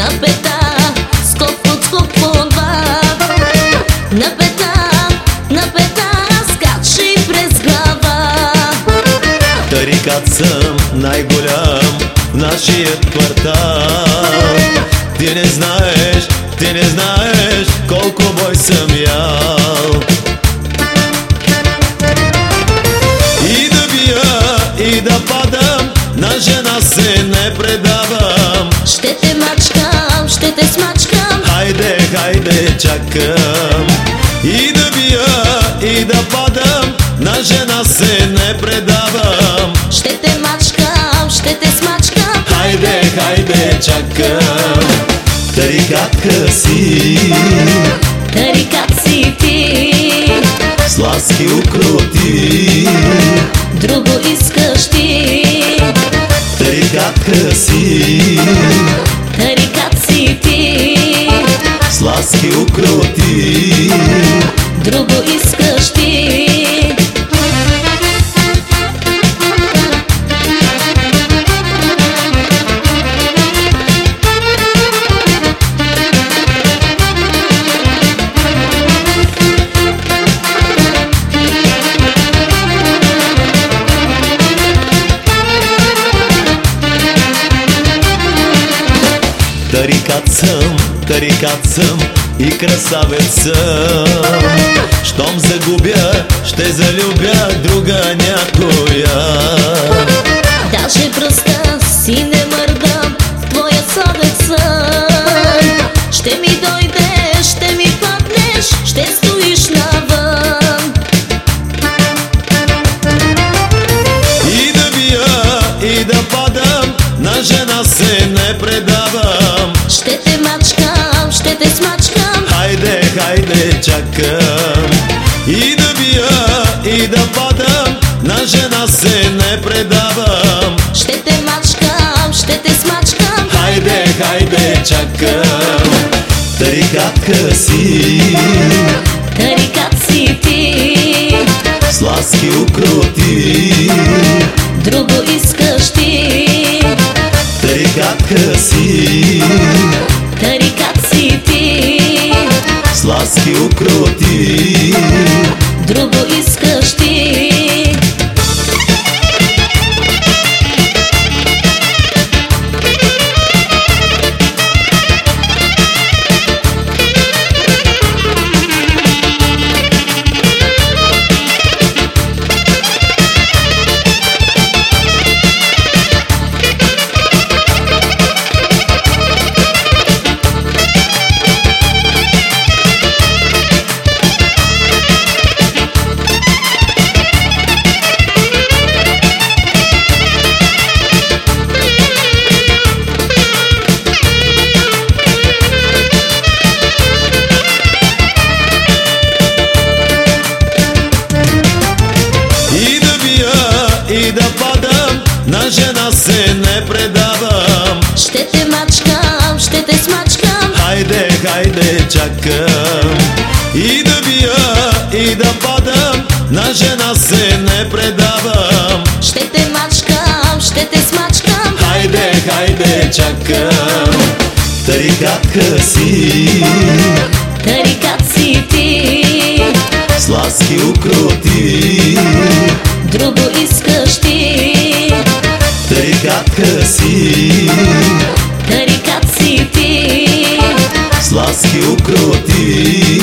Напета, скопон, скопонвар, напета, напета, скачи през нава. Тарикат съм най-голям в нашия квартал. Ти не знаеш, ти не знаеш колко бой съм ял. И да бия, и да падам, на жена се не предам. Чакам. И да бия, и да падам На жена се не предавам. Ще те мачкам, ще те смачкам. Хайде, хайде, чакам. Тарикатка си. Тарикат си ти. С ласки укроти. Друго искаш ти. Тарикатка си ласки укроти Друго искаш ти Тарикат съм, тарикат съм и красавец те смачкам Хайде, хайде, чакам И да бия, и да падам, на жена се не предавам Ще те мачкам, ще те смачкам Хайде, хайде, чакам Тарикатка си Тарикат си ти С ласки укроти Друго искаш ти Тарикатка си С ласки аз се не предавам. Ще те мачкам, ще те смачкам. Хайде, хайде, чакам. И да бия, и да падам На жена се не предавам. Ще те мачкам, ще те смачкам. Хайде, хайде, чакам. Тарикатка си. Тарикат си ти. Укроти. Друго искаш ти тарикатка си. Тарикат си ти. С ласки укроти